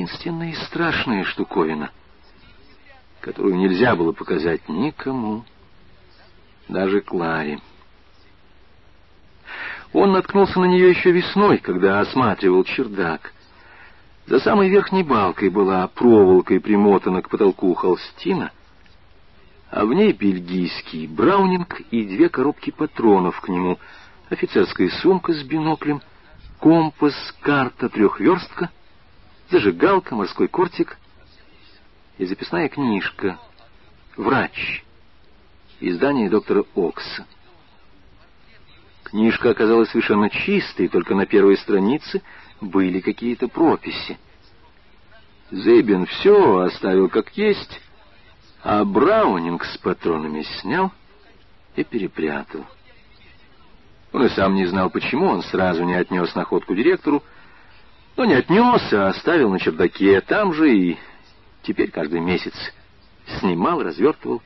таинственная и страшная штуковина, которую нельзя было показать никому, даже Кларе. Он наткнулся на нее еще весной, когда осматривал чердак. За самой верхней балкой была проволокой примотана к потолку холстина, а в ней бельгийский браунинг и две коробки патронов к нему, офицерская сумка с биноклем, компас, карта трехверстка, зажигалка, морской кортик и записная книжка «Врач» издание доктора Окса. Книжка оказалась совершенно чистой, только на первой странице были какие-то прописи. Зейбин все оставил как есть, а Браунинг с патронами снял и перепрятал. Он и сам не знал, почему он сразу не отнес находку директору, но не отнес, а оставил на чердаке там же и теперь каждый месяц снимал, развертывал,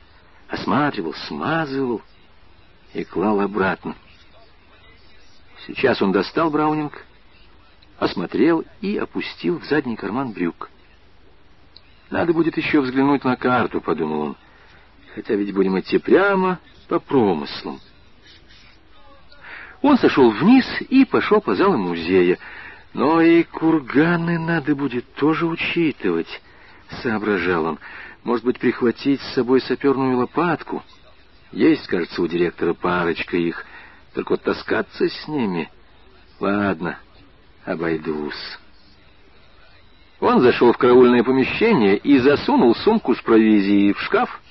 осматривал, смазывал и клал обратно. Сейчас он достал Браунинг, осмотрел и опустил в задний карман брюк. «Надо будет еще взглянуть на карту», — подумал он, «хотя ведь будем идти прямо по промыслам». Он сошел вниз и пошел по залам музея. Но и курганы надо будет тоже учитывать, — соображал он. Может быть, прихватить с собой саперную лопатку? Есть, кажется, у директора парочка их — только вот таскаться с ними... Ладно, обойдусь. Он зашел в караульное помещение и засунул сумку с провизией в шкаф.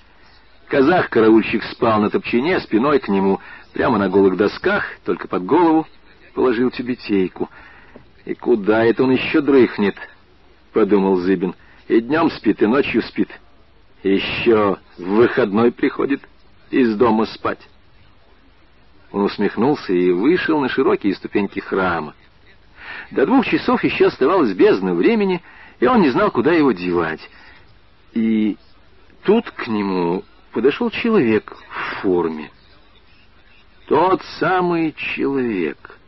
Казах-караульщик спал на топчине, спиной к нему, прямо на голых досках, только под голову положил тюбетейку. «И куда это он еще дрыхнет?» — подумал Зыбин. «И днем спит, и ночью спит. Еще в выходной приходит из дома спать». Он усмехнулся и вышел на широкие ступеньки храма. До двух часов еще оставалось бездна времени, и он не знал, куда его девать. И тут к нему подошел человек в форме. Тот самый человек.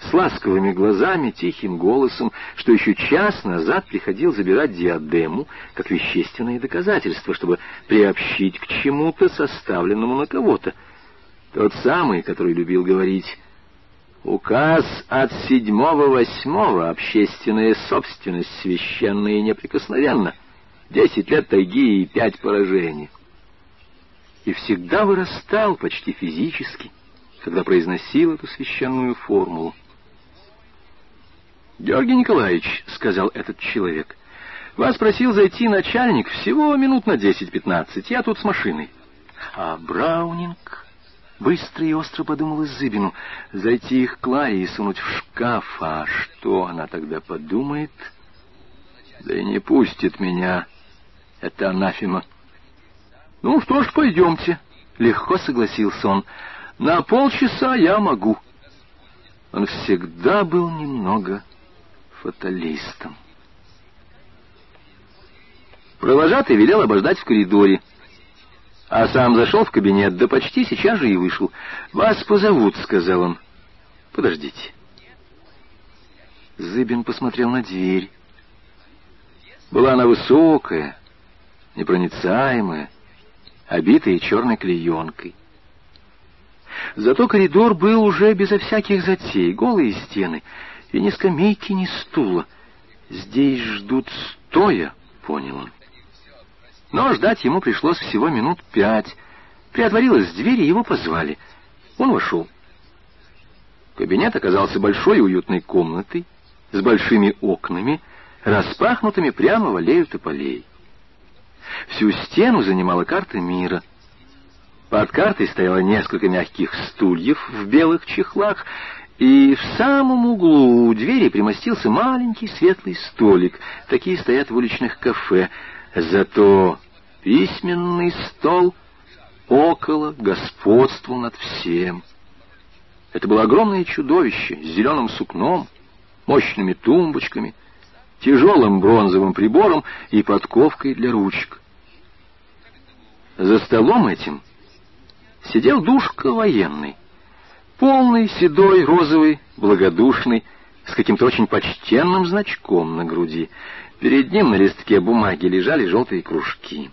С ласковыми глазами, тихим голосом, что еще час назад приходил забирать диадему как вещественное доказательство, чтобы приобщить к чему-то, составленному на кого-то. Тот самый, который любил говорить «Указ от седьмого восьмого, общественная собственность священная и неприкосновенна, десять лет тайги и пять поражений». И всегда вырастал почти физически, когда произносил эту священную формулу. «Георгий Николаевич», — сказал этот человек, — «вас просил зайти начальник всего минут на десять-пятнадцать, я тут с машиной». А Браунинг Быстро и остро подумала Зыбину зайти их к Ларе и сунуть в шкаф. А что она тогда подумает? Да и не пустит меня. Это анафема. Ну что ж, пойдемте. Легко согласился он. На полчаса я могу. Он всегда был немного фаталистом. Провожатый велел обождать в коридоре а сам зашел в кабинет, да почти сейчас же и вышел. «Вас позовут», — сказал он. «Подождите». Зыбин посмотрел на дверь. Была она высокая, непроницаемая, обитая черной клеенкой. Зато коридор был уже безо всяких затей, голые стены, и ни скамейки, ни стула. Здесь ждут стоя, понял он. Но ждать ему пришлось всего минут пять. Приотворилась дверь, и его позвали. Он вошел. Кабинет оказался большой и уютной комнатой, с большими окнами, распахнутыми прямо в аллею тополей. Всю стену занимала карта мира. Под картой стояло несколько мягких стульев в белых чехлах, и в самом углу у двери примостился маленький светлый столик. Такие стоят в уличных кафе. Зато письменный стол около господствовал над всем. Это было огромное чудовище с зеленым сукном, мощными тумбочками, тяжелым бронзовым прибором и подковкой для ручек. За столом этим сидел душка военный, полный, седой, розовый, благодушный, с каким-то очень почтенным значком на груди. Перед ним на листке бумаги лежали желтые кружки.